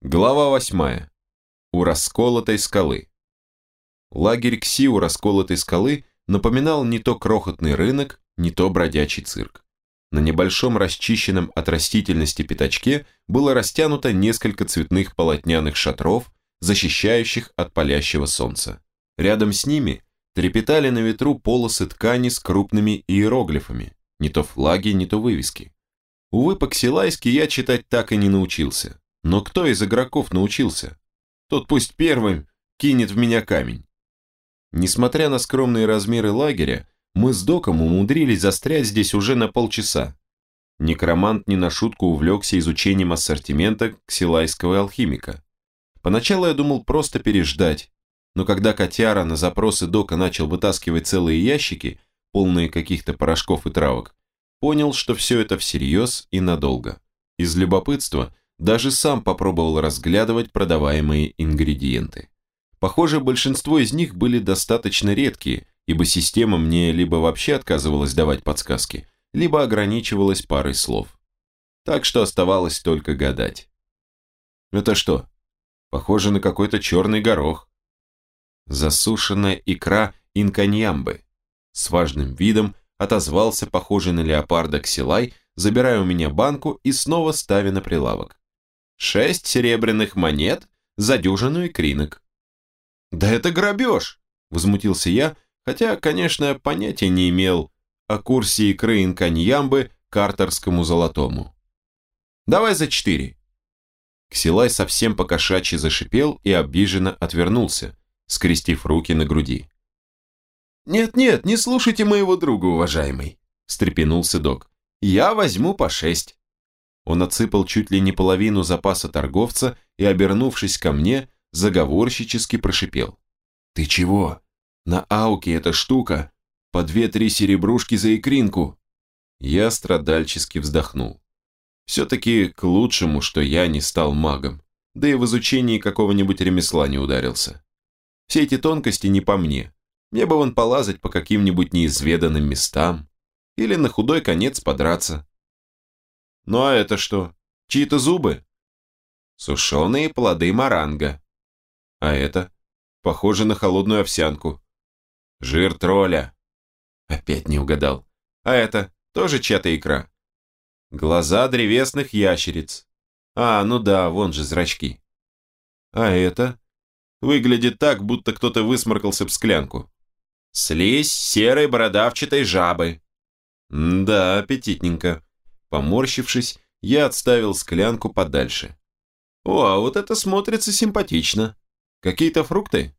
Глава восьмая. У расколотой скалы. Лагерь Кси у расколотой скалы напоминал не то крохотный рынок, не то бродячий цирк. На небольшом расчищенном от растительности пятачке было растянуто несколько цветных полотняных шатров, защищающих от палящего солнца. Рядом с ними трепетали на ветру полосы ткани с крупными иероглифами, не то флаги, не то вывески. Увы, по-ксилайски я читать так и не научился. Но кто из игроков научился? Тот пусть первым кинет в меня камень. Несмотря на скромные размеры лагеря, мы с Доком умудрились застрять здесь уже на полчаса. Некромант не на шутку увлекся изучением ассортимента ксилайского алхимика. Поначалу я думал просто переждать, но когда котяра на запросы Дока начал вытаскивать целые ящики, полные каких-то порошков и травок, понял, что все это всерьез и надолго. Из любопытства даже сам попробовал разглядывать продаваемые ингредиенты. Похоже, большинство из них были достаточно редкие, ибо система мне либо вообще отказывалась давать подсказки, либо ограничивалась парой слов. Так что оставалось только гадать. Это что? Похоже на какой-то черный горох. Засушенная икра инканьямбы. С важным видом отозвался похожий на леопарда Ксилай, забирая у меня банку и снова ставя на прилавок. Шесть серебряных монет за дюжину икринок. «Да это грабеж!» – возмутился я, хотя, конечно, понятия не имел о курсе икры инканьямбы картерскому золотому. «Давай за четыре». Ксилай совсем покошачьи зашипел и обиженно отвернулся, скрестив руки на груди. «Нет-нет, не слушайте моего друга, уважаемый», – встрепенулся док. «Я возьму по шесть». Он отсыпал чуть ли не половину запаса торговца и, обернувшись ко мне, заговорщически прошипел. «Ты чего? На ауке эта штука по две-три серебрушки за икринку». Я страдальчески вздохнул. Все-таки к лучшему, что я не стал магом, да и в изучении какого-нибудь ремесла не ударился. Все эти тонкости не по мне, мне бы вон полазать по каким-нибудь неизведанным местам. Или на худой конец подраться. Ну а это что? Чьи-то зубы? Сушеные плоды маранга. А это? Похоже на холодную овсянку. Жир тролля. Опять не угадал. А это? Тоже чья-то икра. Глаза древесных ящериц. А, ну да, вон же зрачки. А это? Выглядит так, будто кто-то высморкался в склянку. Слизь серой бородавчатой жабы. да, аппетитненько. Поморщившись, я отставил склянку подальше. О, а вот это смотрится симпатично. Какие-то фрукты?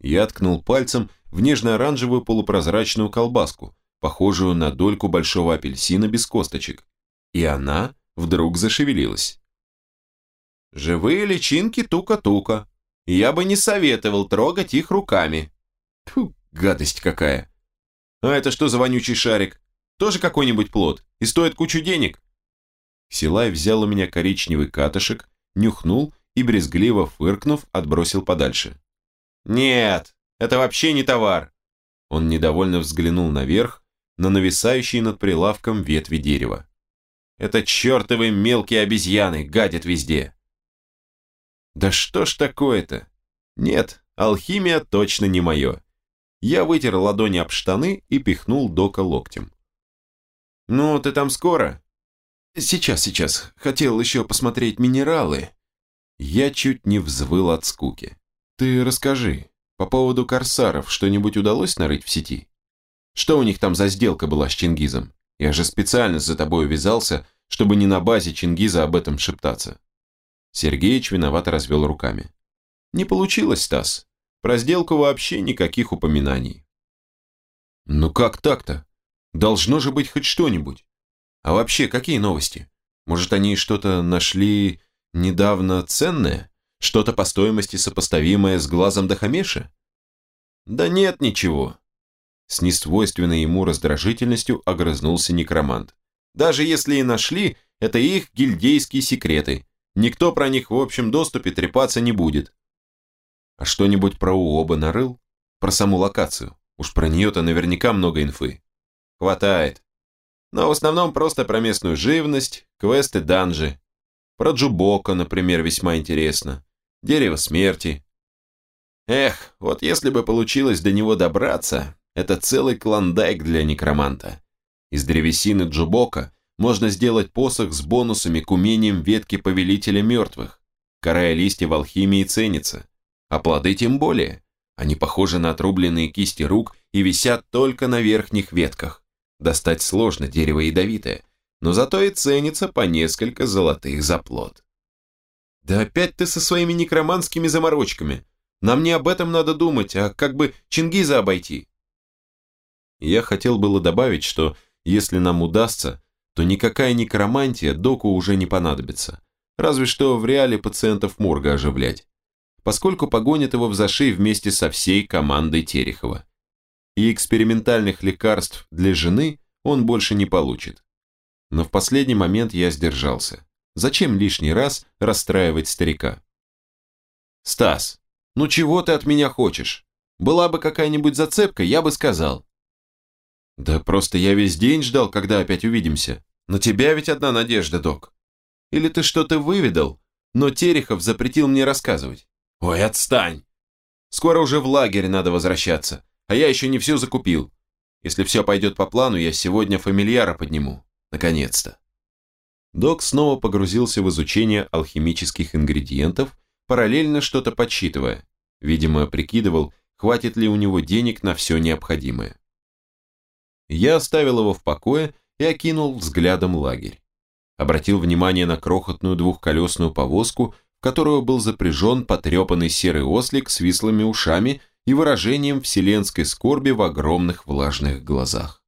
Я ткнул пальцем в нежно-оранжевую полупрозрачную колбаску, похожую на дольку большого апельсина без косточек. И она вдруг зашевелилась. Живые личинки тука-тука. Я бы не советовал трогать их руками. Фу, Гадость какая. А это что за вонючий шарик? Тоже какой-нибудь плод? И стоит кучу денег? Силай взял у меня коричневый катышек, нюхнул и, брезгливо фыркнув, отбросил подальше. «Нет, это вообще не товар!» Он недовольно взглянул наверх, на нависающие над прилавком ветви дерева. «Это чертовы мелкие обезьяны, гадят везде!» «Да что ж такое-то? Нет, алхимия точно не мое. Я вытер ладони об штаны и пихнул Дока локтем. «Ну, ты там скоро?» «Сейчас, сейчас. Хотел еще посмотреть минералы». Я чуть не взвыл от скуки. «Ты расскажи, по поводу корсаров что-нибудь удалось нарыть в сети? Что у них там за сделка была с Чингизом? Я же специально за тобой увязался, чтобы не на базе Чингиза об этом шептаться». Сергеич виновато развел руками. «Не получилось, Стас. Про сделку вообще никаких упоминаний. Ну как так-то? Должно же быть хоть что-нибудь. А вообще, какие новости? Может, они что-то нашли недавно ценное? Что-то по стоимости сопоставимое с глазом Дахамеша? Да нет ничего. С несвойственной ему раздражительностью огрызнулся некромант. Даже если и нашли, это их гильдейские секреты. Никто про них в общем доступе трепаться не будет. А что-нибудь про Уоба нарыл? Про саму локацию? Уж про нее-то наверняка много инфы. Хватает. Но в основном просто про местную живность, квесты, данжи. Про Джубока, например, весьма интересно. Дерево смерти. Эх, вот если бы получилось до него добраться, это целый клондайк для некроманта. Из древесины Джубока можно сделать посох с бонусами к умениям ветки Повелителя Мертвых. Кора и листья в алхимии ценятся, а плоды тем более. Они похожи на отрубленные кисти рук и висят только на верхних ветках. Достать сложно, дерево ядовитое, но зато и ценится по несколько золотых за плод. Да опять ты со своими некроманскими заморочками. Нам не об этом надо думать, а как бы Чингиза обойти. Я хотел было добавить, что если нам удастся, то никакая некромантия доку уже не понадобится. Разве что в реале пациентов морга оживлять. Поскольку погонит его в зашей вместе со всей командой Терехова. И экспериментальных лекарств для жены он больше не получит. Но в последний момент я сдержался. Зачем лишний раз расстраивать старика? «Стас, ну чего ты от меня хочешь? Была бы какая-нибудь зацепка, я бы сказал. Да просто я весь день ждал, когда опять увидимся. На тебя ведь одна надежда, док. Или ты что-то выведал, но Терехов запретил мне рассказывать. Ой, отстань. Скоро уже в лагерь надо возвращаться, а я еще не все закупил. Если все пойдет по плану, я сегодня фамильяра подниму. Наконец-то. Док снова погрузился в изучение алхимических ингредиентов, параллельно что-то подсчитывая. Видимо, прикидывал, хватит ли у него денег на все необходимое. Я оставил его в покое и окинул взглядом лагерь. Обратил внимание на крохотную двухколесную повозку, в которую был запряжен потрепанный серый ослик с вислыми ушами и выражением вселенской скорби в огромных влажных глазах.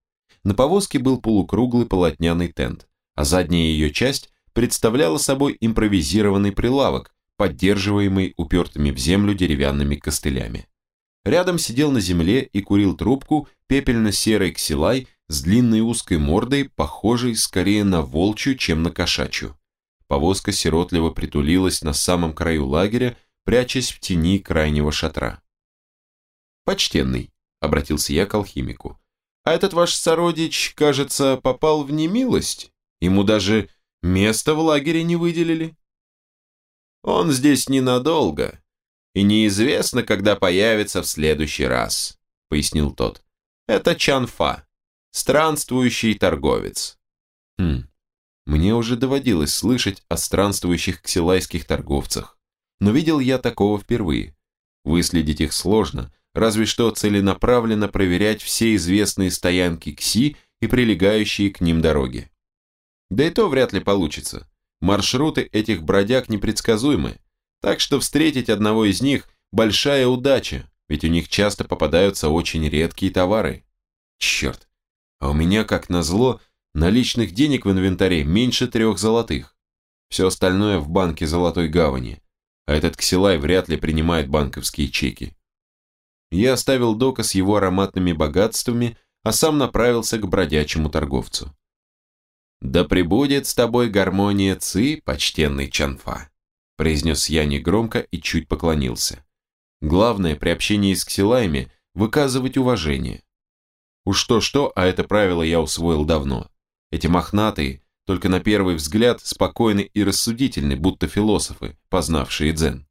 На повозке был полукруглый полотняный тент, а задняя ее часть представляла собой импровизированный прилавок, поддерживаемый упертыми в землю деревянными костылями. Рядом сидел на земле и курил трубку пепельно-серый ксилай с длинной узкой мордой, похожей скорее на волчью, чем на кошачью. Повозка сиротливо притулилась на самом краю лагеря, прячась в тени крайнего шатра. «Почтенный», — обратился я к алхимику, — «а этот ваш сородич, кажется, попал в немилость? Ему даже место в лагере не выделили?» «Он здесь ненадолго», и неизвестно, когда появится в следующий раз», — пояснил тот. «Это Чанфа, странствующий торговец». Хм, мне уже доводилось слышать о странствующих ксилайских торговцах, но видел я такого впервые. Выследить их сложно, разве что целенаправленно проверять все известные стоянки КСИ и прилегающие к ним дороги. Да и то вряд ли получится. Маршруты этих бродяг непредсказуемы, так что встретить одного из них – большая удача, ведь у них часто попадаются очень редкие товары. Черт, а у меня, как назло, наличных денег в инвентаре меньше трех золотых. Все остальное в банке Золотой Гавани, а этот ксилай вряд ли принимает банковские чеки. Я оставил Дока с его ароматными богатствами, а сам направился к бродячему торговцу. «Да пребудет с тобой гармония Ци, почтенный Чанфа», произнес я негромко и чуть поклонился. Главное при общении с ксилаями выказывать уважение. Уж то-что, а это правило я усвоил давно. Эти мохнатые, только на первый взгляд, спокойны и рассудительны, будто философы, познавшие дзен.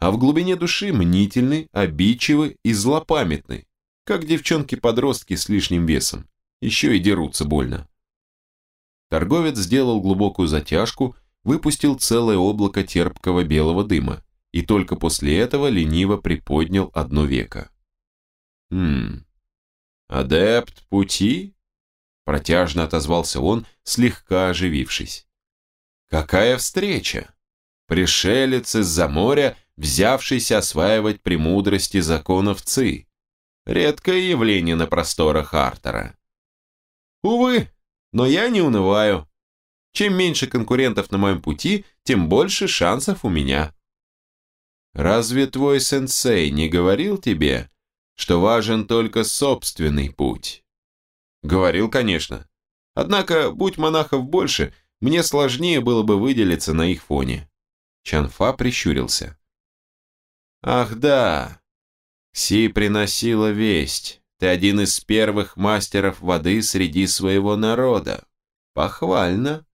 А в глубине души мнительны, обидчивы и злопамятны, как девчонки-подростки с лишним весом. Еще и дерутся больно. Торговец сделал глубокую затяжку выпустил целое облако терпкого белого дыма и только после этого лениво приподнял одно веко. «Хм... Адепт пути?» Протяжно отозвался он, слегка оживившись. «Какая встреча! Пришелец из-за моря, взявшийся осваивать премудрости законов ЦИ. Редкое явление на просторах Артера. Увы, но я не унываю. Чем меньше конкурентов на моем пути, тем больше шансов у меня. Разве твой сенсей не говорил тебе, что важен только собственный путь? Говорил, конечно. Однако, будь монахов больше, мне сложнее было бы выделиться на их фоне. Чанфа прищурился. Ах да, Си приносила весть. Ты один из первых мастеров воды среди своего народа. Похвально.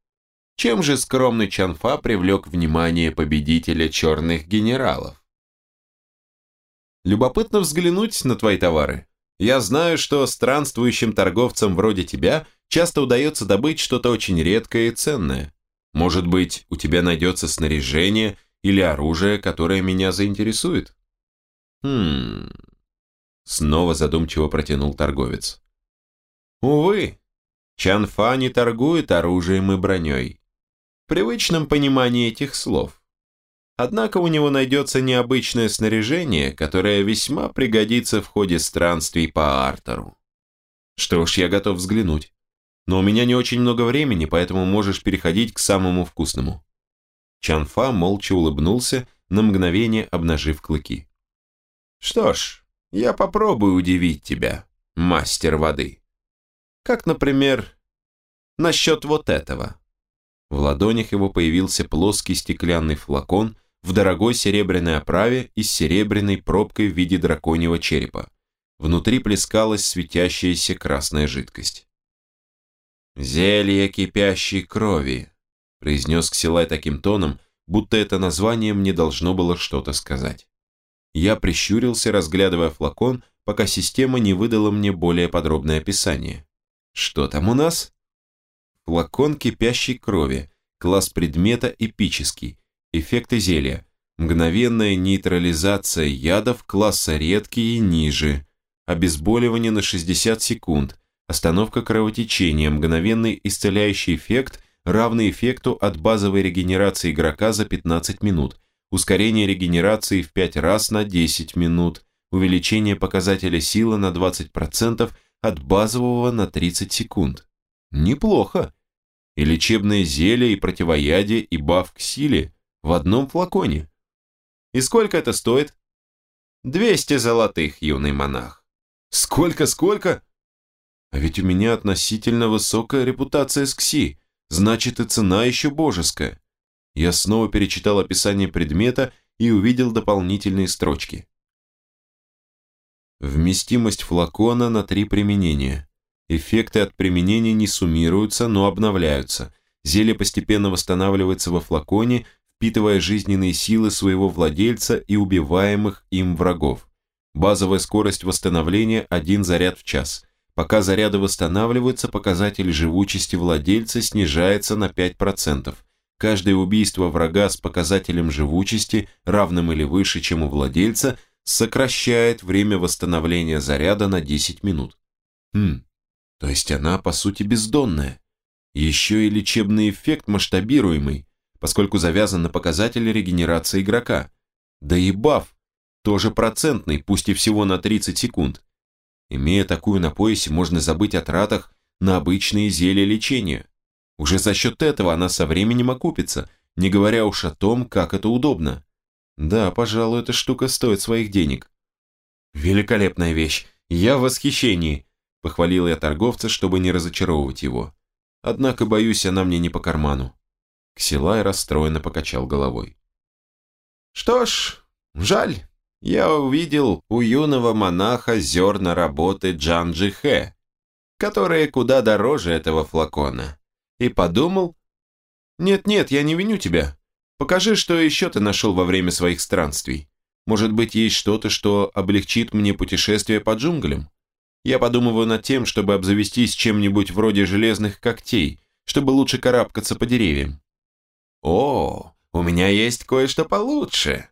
чем же скромный Чанфа привлек внимание победителя черных генералов? Любопытно взглянуть на твои товары. Я знаю, что странствующим торговцам вроде тебя часто удается добыть что-то очень редкое и ценное. Может быть, у тебя найдется снаряжение или оружие, которое меня заинтересует? Хм... Снова задумчиво протянул торговец. Увы, Чанфа не торгует оружием и броней привычном понимании этих слов. Однако у него найдется необычное снаряжение, которое весьма пригодится в ходе странствий по Артеру. Что ж, я готов взглянуть. Но у меня не очень много времени, поэтому можешь переходить к самому вкусному. Чанфа молча улыбнулся, на мгновение обнажив клыки. Что ж, я попробую удивить тебя, мастер воды. Как, например, насчет вот этого. В ладонях его появился плоский стеклянный флакон в дорогой серебряной оправе и с серебряной пробкой в виде драконьего черепа. Внутри плескалась светящаяся красная жидкость. «Зелье кипящей крови», – произнес Ксилай таким тоном, будто это название мне должно было что-то сказать. Я прищурился, разглядывая флакон, пока система не выдала мне более подробное описание. «Что там у нас?» Флакон кипящей крови. Класс предмета эпический. Эффекты зелья. Мгновенная нейтрализация ядов класса редкие и ниже. Обезболивание на 60 секунд. Остановка кровотечения. Мгновенный исцеляющий эффект, равный эффекту от базовой регенерации игрока за 15 минут. Ускорение регенерации в 5 раз на 10 минут. Увеличение показателя силы на 20% от базового на 30 секунд. Неплохо и лечебное зелье, и противоядие, и баф к силе в одном флаконе. И сколько это стоит? 200 золотых, юный монах. Сколько, сколько? А ведь у меня относительно высокая репутация с КСИ, значит и цена еще божеская. Я снова перечитал описание предмета и увидел дополнительные строчки. Вместимость флакона на три применения. Эффекты от применения не суммируются, но обновляются. Зелье постепенно восстанавливается во флаконе, впитывая жизненные силы своего владельца и убиваемых им врагов. Базовая скорость восстановления – один заряд в час. Пока заряды восстанавливаются, показатель живучести владельца снижается на 5%. Каждое убийство врага с показателем живучести, равным или выше, чем у владельца, сокращает время восстановления заряда на 10 минут. Хм, то есть она, по сути, бездонная. Еще и лечебный эффект масштабируемый, поскольку завязан на показатели регенерации игрока. Да и баф, тоже процентный, пусть и всего на 30 секунд. Имея такую на поясе, можно забыть о тратах на обычные зелья лечения. Уже за счет этого она со временем окупится, не говоря уж о том, как это удобно. Да, пожалуй, эта штука стоит своих денег. Великолепная вещь. Я в восхищении. Похвалил я торговца, чтобы не разочаровывать его. Однако, боюсь, она мне не по карману. Ксилай расстроенно покачал головой. Что ж, жаль. Я увидел у юного монаха зерна работы Джанджи Хэ, которые куда дороже этого флакона. И подумал, нет-нет, я не виню тебя. Покажи, что еще ты нашел во время своих странствий. Может быть, есть что-то, что облегчит мне путешествие по джунглям? Я подумываю над тем, чтобы обзавестись чем-нибудь вроде железных когтей, чтобы лучше карабкаться по деревьям. О, у меня есть кое-что получше.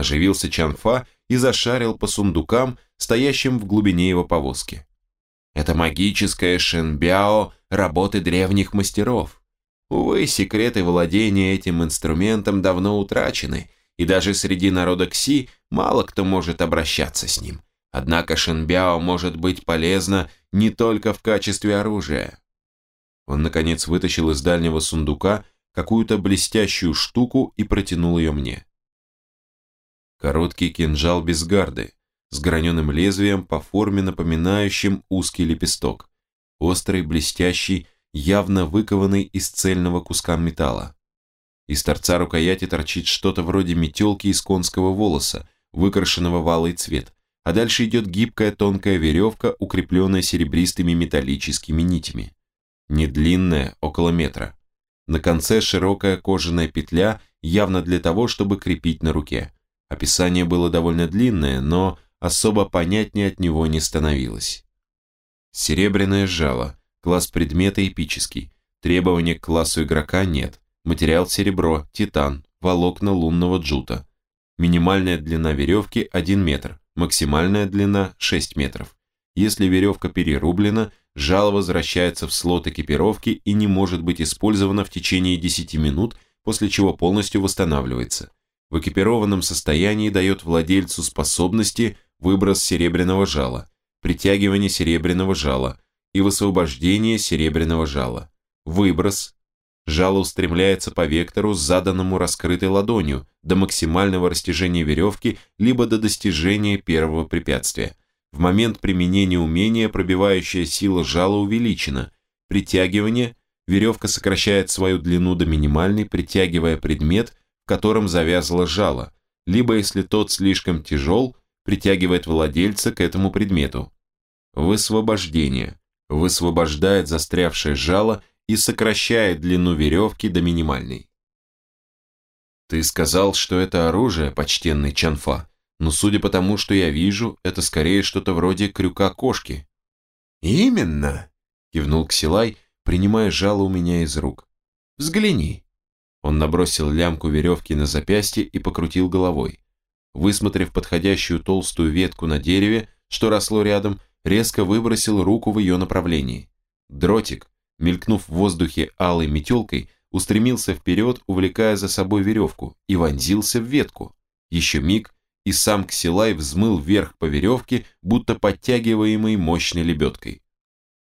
Оживился Чанфа и зашарил по сундукам, стоящим в глубине его повозки. Это магическое шинбяо работы древних мастеров. Увы, секреты владения этим инструментом давно утрачены, и даже среди народа Кси мало кто может обращаться с ним. Однако шинбяо может быть полезно не только в качестве оружия. Он, наконец, вытащил из дальнего сундука какую-то блестящую штуку и протянул ее мне. Короткий кинжал без гарды, с граненым лезвием по форме напоминающим узкий лепесток, острый, блестящий, явно выкованный из цельного куска металла. Из торца рукояти торчит что-то вроде метелки из конского волоса, выкрашенного в алый цвет, а дальше идет гибкая тонкая веревка, укрепленная серебристыми металлическими нитями. Не длинная, около метра. На конце широкая кожаная петля, явно для того, чтобы крепить на руке. Описание было довольно длинное, но особо понятнее от него не становилось. Серебряное жало. Класс предмета эпический. Требования к классу игрока нет. Материал серебро, титан, волокна лунного джута. Минимальная длина веревки 1 метр, максимальная длина 6 метров. Если веревка перерублена, жало возвращается в слот экипировки и не может быть использовано в течение 10 минут, после чего полностью восстанавливается. В экипированном состоянии дает владельцу способности выброс серебряного жала, притягивание серебряного жала и высвобождение серебряного жала. Выброс. Жало устремляется по вектору, заданному раскрытой ладонью, до максимального растяжения веревки, либо до достижения первого препятствия. В момент применения умения пробивающая сила жала увеличена. Притягивание. Веревка сокращает свою длину до минимальной, притягивая предмет, котором завязало жало, либо если тот слишком тяжел, притягивает владельца к этому предмету. Высвобождение. Высвобождает застрявшее жало и сокращает длину веревки до минимальной. Ты сказал, что это оружие, почтенный Чанфа, но судя по тому, что я вижу, это скорее что-то вроде крюка кошки. Именно, кивнул Ксилай, принимая жало у меня из рук. Взгляни. Он набросил лямку веревки на запястье и покрутил головой. Высмотрев подходящую толстую ветку на дереве, что росло рядом, резко выбросил руку в ее направлении. Дротик, мелькнув в воздухе алой метелкой, устремился вперед, увлекая за собой веревку, и вонзился в ветку. Еще миг, и сам Ксилай взмыл вверх по веревке, будто подтягиваемый мощной лебедкой.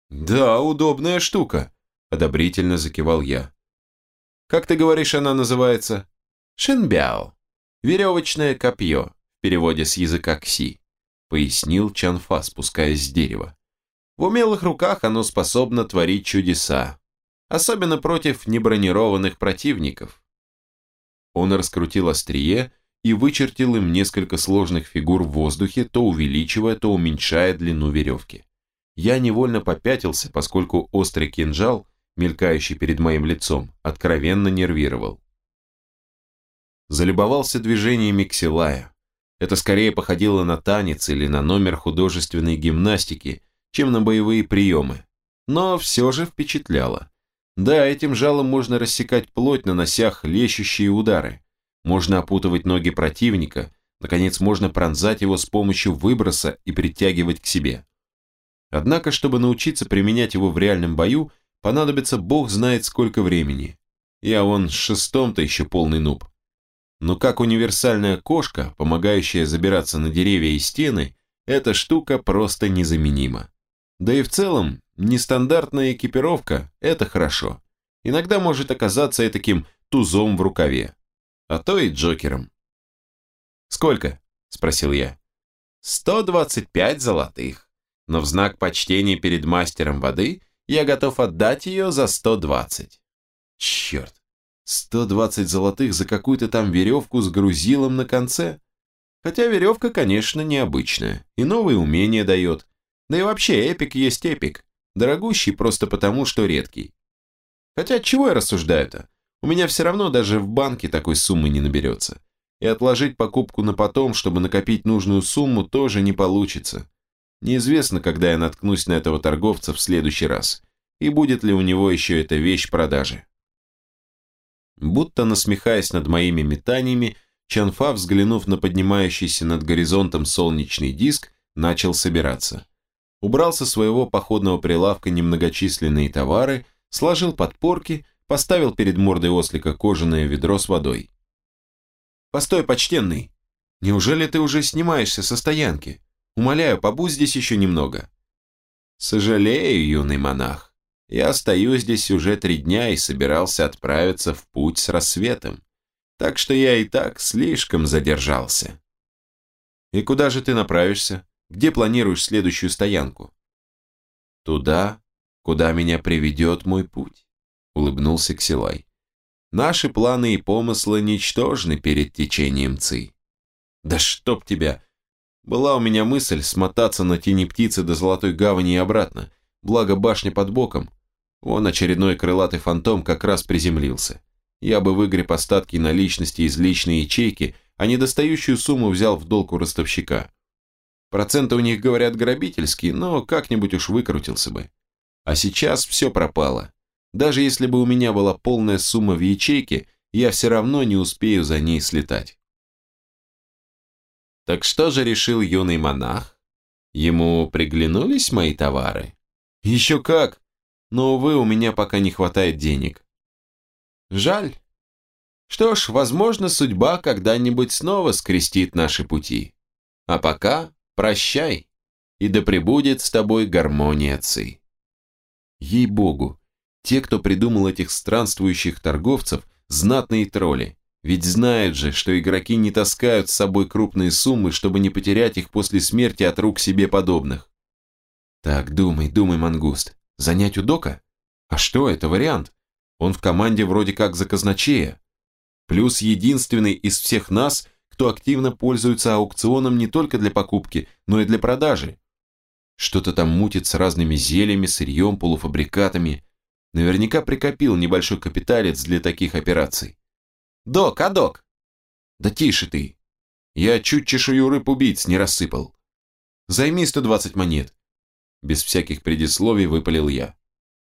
«Да, удобная штука», — одобрительно закивал я. «Как ты говоришь, она называется?» «Шинбяо. Веревочное копье, в переводе с языка кси», — пояснил Чанфа, спускаясь с дерева. В умелых руках оно способно творить чудеса, особенно против небронированных противников. Он раскрутил острие и вычертил им несколько сложных фигур в воздухе, то увеличивая, то уменьшая длину веревки. Я невольно попятился, поскольку острый кинжал, мелькающий перед моим лицом, откровенно нервировал. Залюбовался движениями Ксилая. Это скорее походило на танец или на номер художественной гимнастики, чем на боевые приемы, но все же впечатляло. Да, этим жалом можно рассекать плоть, нанося хлещущие удары. Можно опутывать ноги противника, наконец можно пронзать его с помощью выброса и притягивать к себе. Однако, чтобы научиться применять его в реальном бою, понадобится бог знает сколько времени. Я вон с шестом-то еще полный нуб. Но как универсальная кошка, помогающая забираться на деревья и стены, эта штука просто незаменима. Да и в целом, нестандартная экипировка – это хорошо. Иногда может оказаться и таким тузом в рукаве. А то и Джокером. «Сколько?» – спросил я. «125 золотых. Но в знак почтения перед мастером воды я готов отдать ее за 120». «Черт! 120 золотых за какую-то там веревку с грузилом на конце?» Хотя веревка, конечно, необычная, и новые умения дает, да и вообще, эпик есть эпик. Дорогущий просто потому, что редкий. Хотя, чего я рассуждаю-то? У меня все равно даже в банке такой суммы не наберется. И отложить покупку на потом, чтобы накопить нужную сумму, тоже не получится. Неизвестно, когда я наткнусь на этого торговца в следующий раз. И будет ли у него еще эта вещь в продаже. Будто насмехаясь над моими метаниями, Чанфа, взглянув на поднимающийся над горизонтом солнечный диск, начал собираться убрал со своего походного прилавка немногочисленные товары, сложил подпорки, поставил перед мордой ослика кожаное ведро с водой. «Постой, почтенный! Неужели ты уже снимаешься со стоянки? Умоляю, побудь здесь еще немного». «Сожалею, юный монах. Я стою здесь уже три дня и собирался отправиться в путь с рассветом. Так что я и так слишком задержался». «И куда же ты направишься?» Где планируешь следующую стоянку? Туда, куда меня приведет мой путь, улыбнулся Ксилай. Наши планы и помыслы ничтожны перед течением Ци. Да чтоб тебя! Была у меня мысль смотаться на тени птицы до Золотой Гавани и обратно, благо башня под боком. Он очередной крылатый фантом как раз приземлился. Я бы выгреб остатки наличности из личной ячейки, а недостающую сумму взял в долг у ростовщика. Проценты у них, говорят, грабительские, но как-нибудь уж выкрутился бы. А сейчас все пропало. Даже если бы у меня была полная сумма в ячейке, я все равно не успею за ней слетать. Так что же решил юный монах? Ему приглянулись мои товары? Еще как, но, увы, у меня пока не хватает денег. Жаль. Что ж, возможно, судьба когда-нибудь снова скрестит наши пути. А пока прощай, и да пребудет с тобой гармония ци. Ей-богу, те, кто придумал этих странствующих торговцев, знатные тролли. Ведь знают же, что игроки не таскают с собой крупные суммы, чтобы не потерять их после смерти от рук себе подобных. Так, думай, думай, мангуст. Занять у Дока? А что, это вариант. Он в команде вроде как за казначея. Плюс единственный из всех нас, кто активно пользуется аукционом не только для покупки, но и для продажи. Что-то там мутит с разными зельями, сырьем, полуфабрикатами. Наверняка прикопил небольшой капиталец для таких операций. «Док, а док?» «Да тише ты. Я чуть чешую рыб убийц не рассыпал. Займи 120 монет». Без всяких предисловий выпалил я.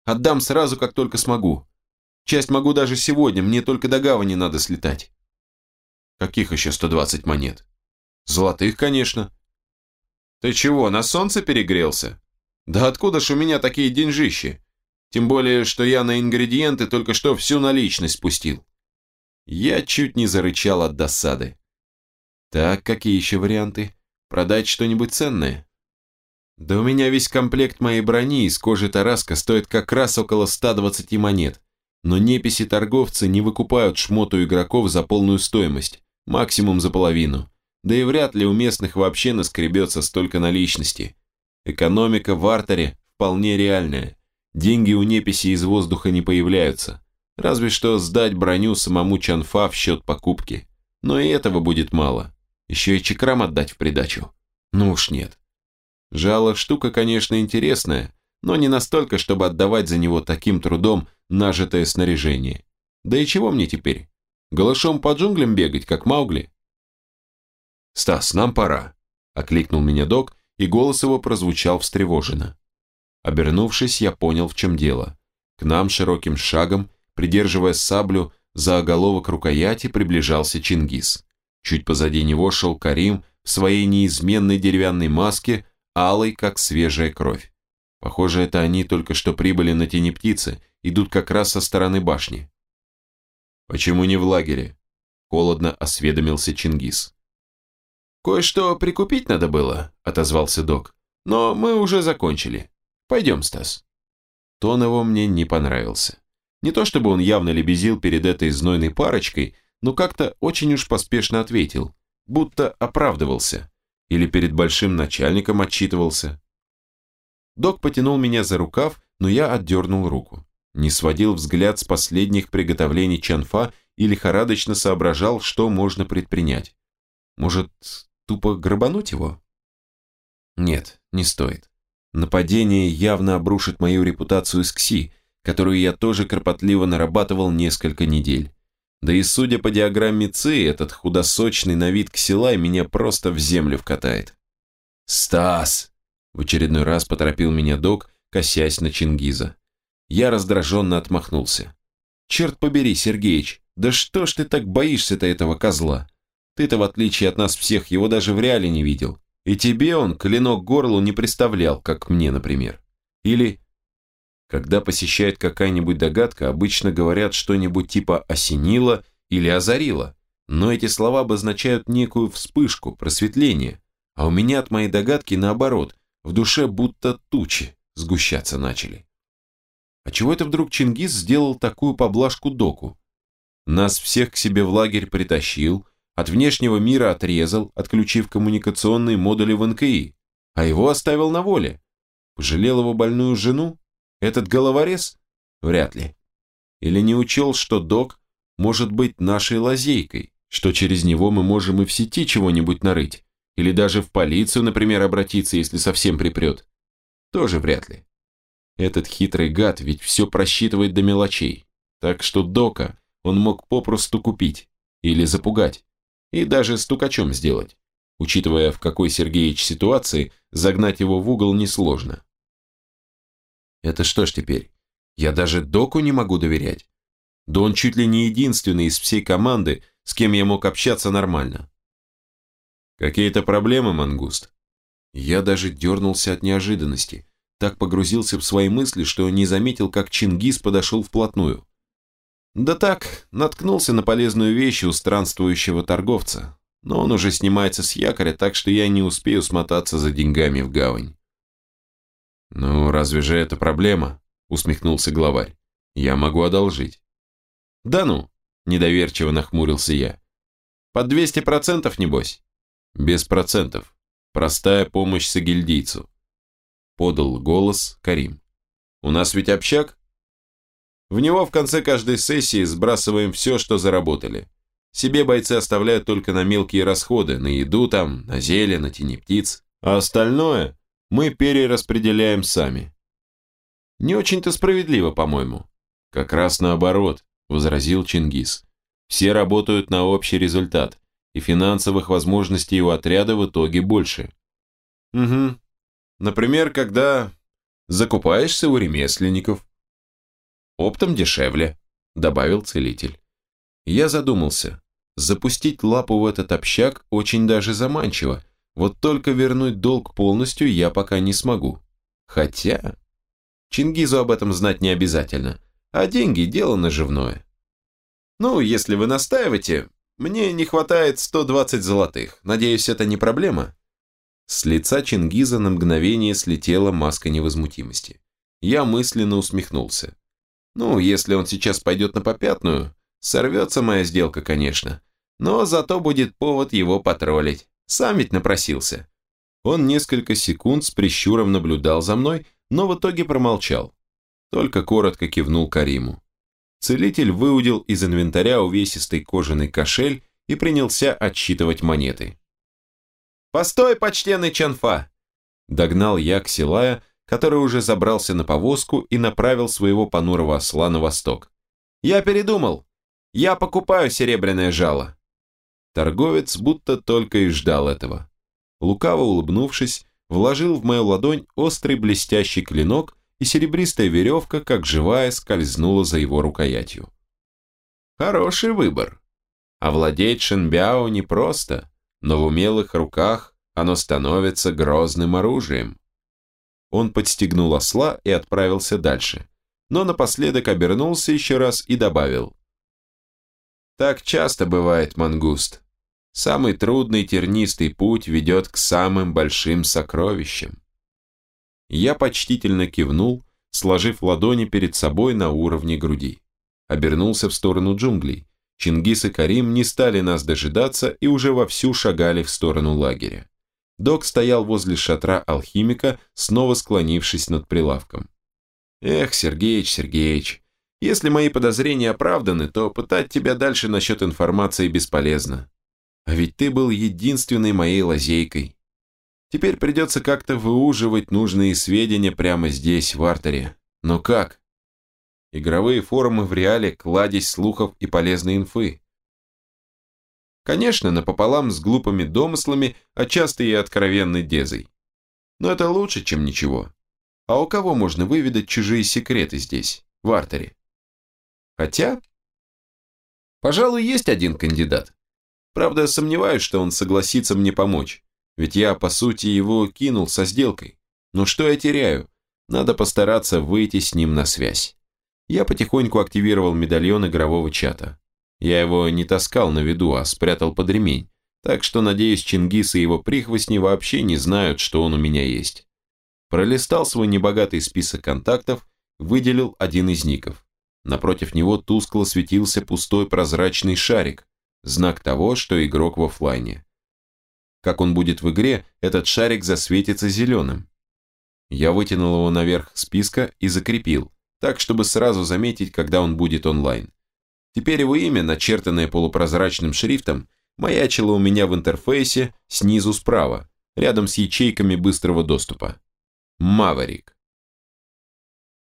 «Отдам сразу, как только смогу. Часть могу даже сегодня, мне только до гавани надо слетать». «Каких еще 120 монет?» «Золотых, конечно». «Ты чего, на солнце перегрелся?» «Да откуда ж у меня такие деньжищи?» Тем более, что я на ингредиенты только что всю наличность спустил. Я чуть не зарычал от досады. Так, какие еще варианты? Продать что-нибудь ценное? Да у меня весь комплект моей брони из кожи Тараска стоит как раз около 120 монет. Но неписи торговцы не выкупают шмот у игроков за полную стоимость, максимум за половину. Да и вряд ли у местных вообще наскребется столько наличности. Экономика в артере вполне реальная. Деньги у неписи из воздуха не появляются. Разве что сдать броню самому Чанфа в счет покупки. Но и этого будет мало. Еще и чекрам отдать в придачу. Ну уж нет. Жало штука, конечно, интересная, но не настолько, чтобы отдавать за него таким трудом нажитое снаряжение. Да и чего мне теперь? Голышом по джунглям бегать, как Маугли? «Стас, нам пора», – окликнул меня док, и голос его прозвучал встревоженно. Обернувшись, я понял, в чем дело. К нам широким шагом, придерживая саблю за оголовок рукояти, приближался Чингис. Чуть позади него шел Карим в своей неизменной деревянной маске, алой, как свежая кровь. Похоже, это они только что прибыли на тени птицы, идут как раз со стороны башни. «Почему не в лагере?» – холодно осведомился Чингис. «Кое-что прикупить надо было», – отозвался док. «Но мы уже закончили. Пойдем, Стас». Тон его мне не понравился. Не то чтобы он явно лебезил перед этой знойной парочкой, но как-то очень уж поспешно ответил, будто оправдывался. Или перед большим начальником отчитывался. Док потянул меня за рукав, но я отдернул руку. Не сводил взгляд с последних приготовлений Чанфа и лихорадочно соображал, что можно предпринять. Может, тупо грабануть его? Нет, не стоит. Нападение явно обрушит мою репутацию с КСИ, которую я тоже кропотливо нарабатывал несколько недель. Да и судя по диаграмме ЦИ, этот худосочный на вид ксилай меня просто в землю вкатает. «Стас!» – в очередной раз поторопил меня док, косясь на Чингиза. Я раздраженно отмахнулся. «Черт побери, Сергеич, да что ж ты так боишься-то этого козла? Ты-то, в отличие от нас всех, его даже в реале не видел. И тебе он клинок горлу не представлял, как мне, например. Или, когда посещает какая-нибудь догадка, обычно говорят что-нибудь типа «осенило» или «озарило», но эти слова обозначают некую вспышку, просветление, а у меня от моей догадки наоборот, в душе будто тучи сгущаться начали. А чего это вдруг Чингис сделал такую поблажку доку? Нас всех к себе в лагерь притащил, от внешнего мира отрезал, отключив коммуникационные модули в НКИ, а его оставил на воле. Пожалел его больную жену? Этот головорез? Вряд ли. Или не учел, что док может быть нашей лазейкой, что через него мы можем и в сети чего-нибудь нарыть, или даже в полицию, например, обратиться, если совсем припрет. Тоже вряд ли. Этот хитрый гад ведь все просчитывает до мелочей. Так что Дока он мог попросту купить или запугать, и даже стукачом сделать. Учитывая, в какой Сергеич ситуации, загнать его в угол несложно. Это что ж теперь? Я даже Доку не могу доверять. Да он чуть ли не единственный из всей команды, с кем я мог общаться нормально. Какие-то проблемы, Мангуст? Я даже дернулся от неожиданности. Так погрузился в свои мысли, что не заметил, как Чингис подошел вплотную. Да так, наткнулся на полезную вещь у странствующего торговца. Но он уже снимается с якоря, так что я не успею смотаться за деньгами в гавань. «Ну, разве же это проблема?» – усмехнулся главарь. «Я могу одолжить». «Да ну!» – недоверчиво нахмурился я. «Под 200% небось?» «Без процентов. Простая помощь сагильдийцу», – подал голос Карим. «У нас ведь общак?» В него в конце каждой сессии сбрасываем все, что заработали. Себе бойцы оставляют только на мелкие расходы, на еду там, на зелье, на тени птиц. А остальное мы перераспределяем сами. Не очень-то справедливо, по-моему. Как раз наоборот, возразил Чингис. Все работают на общий результат, и финансовых возможностей у отряда в итоге больше. Угу. Например, когда закупаешься у ремесленников. Оптом дешевле, добавил целитель. Я задумался. Запустить лапу в этот общак очень даже заманчиво, вот только вернуть долг полностью я пока не смогу. Хотя... Чингизу об этом знать не обязательно, а деньги – дело наживное. Ну, если вы настаиваете, мне не хватает 120 золотых. Надеюсь, это не проблема? С лица Чингиза на мгновение слетела маска невозмутимости. Я мысленно усмехнулся. Ну, если он сейчас пойдет на попятную, сорвется моя сделка, конечно. Но зато будет повод его потроллить. Сам ведь напросился. Он несколько секунд с прищуром наблюдал за мной, но в итоге промолчал. Только коротко кивнул Кариму. Целитель выудил из инвентаря увесистый кожаный кошель и принялся отсчитывать монеты. «Постой, почтенный Чанфа!» Догнал я Ксилая, который уже забрался на повозку и направил своего понурого осла на восток. «Я передумал. Я покупаю серебряное жало». Торговец будто только и ждал этого. Лукаво улыбнувшись, вложил в мою ладонь острый блестящий клинок, и серебристая веревка, как живая, скользнула за его рукоятью. Хороший выбор. Овладеть Шенбяо непросто, но в умелых руках оно становится грозным оружием. Он подстегнул осла и отправился дальше, но напоследок обернулся еще раз и добавил. Так часто бывает, мангуст. Самый трудный тернистый путь ведет к самым большим сокровищам. Я почтительно кивнул, сложив ладони перед собой на уровне груди. Обернулся в сторону джунглей. Чингис и Карим не стали нас дожидаться и уже вовсю шагали в сторону лагеря. Док стоял возле шатра алхимика, снова склонившись над прилавком. «Эх, Сергеич, Сергеич, если мои подозрения оправданы, то пытать тебя дальше насчет информации бесполезно. А ведь ты был единственной моей лазейкой. Теперь придется как-то выуживать нужные сведения прямо здесь, в артере. Но как? Игровые форумы в реале – кладезь слухов и полезной инфы. Конечно, напополам с глупыми домыслами, а часто и откровенной дезой. Но это лучше, чем ничего. А у кого можно выведать чужие секреты здесь, в артере? Хотя, пожалуй, есть один кандидат. Правда, сомневаюсь, что он согласится мне помочь, ведь я, по сути, его кинул со сделкой. Но что я теряю? Надо постараться выйти с ним на связь. Я потихоньку активировал медальон игрового чата. Я его не таскал на виду, а спрятал под ремень, так что, надеюсь, Чингис и его прихвостни вообще не знают, что он у меня есть. Пролистал свой небогатый список контактов, выделил один из ников. Напротив него тускло светился пустой прозрачный шарик, знак того, что игрок в офлайне. Как он будет в игре, этот шарик засветится зеленым. Я вытянул его наверх списка и закрепил, так, чтобы сразу заметить, когда он будет онлайн. Теперь его имя, начертанное полупрозрачным шрифтом, маячило у меня в интерфейсе снизу справа, рядом с ячейками быстрого доступа. Маварик.